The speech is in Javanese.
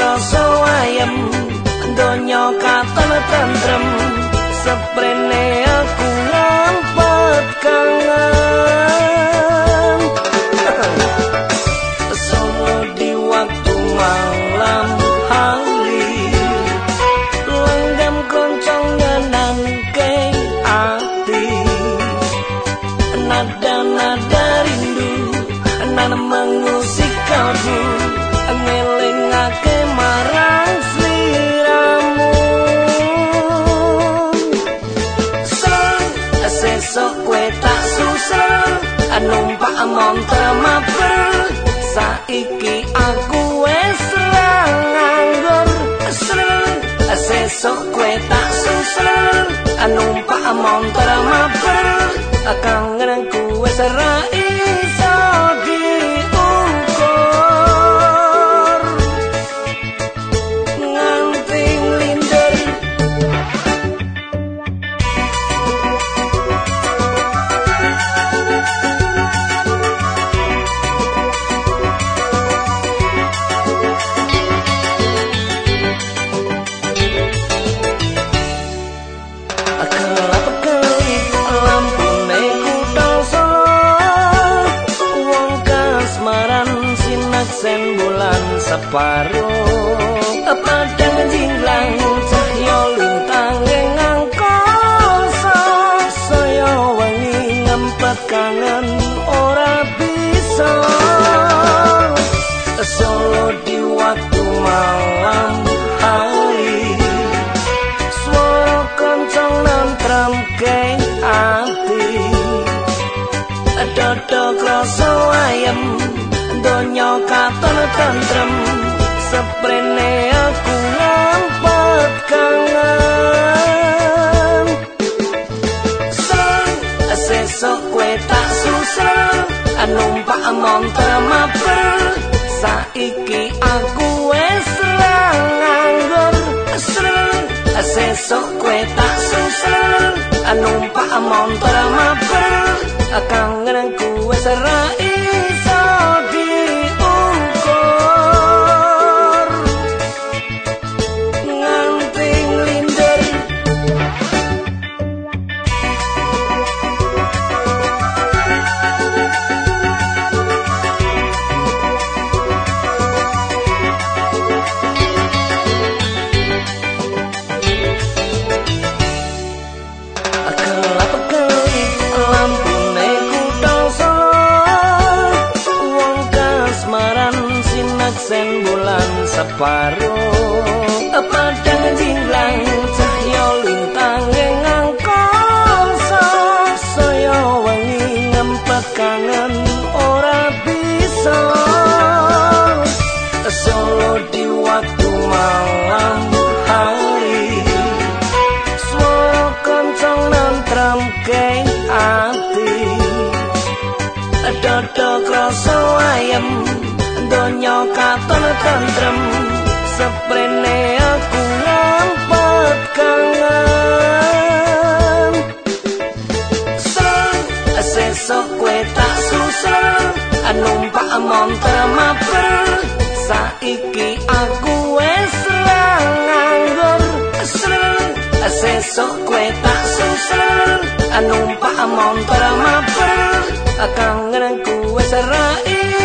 rasa ayem donya katon tentrem seprene sesok kue tak susah numpak montor maper saiki aku wes nganggur sesok kue tak susah numpak montor maper kangen ku wes rai separo padang jinglang cahya lintang ing angkasa saya wengi ngempet kangen ora bisa numpak montor maper saiki aku wes nganggur. Sesok kue tak susah numpak montor maper kangen ku wes rai sen bulan separo padang jinglang cahya lintang ing angkasa. Saya wengi ngempet kangen ora bisa. Solo di waktu malam hari. Suara kencang nantram keng ati. Dodok rasa ayam donya katon tentrem seprene aku ngampet kangen. Sang sesok kue tak susah numpak montor maper saiki aku wes nganggur sesok kue tak susah numpak montor maper kangen ku wes rai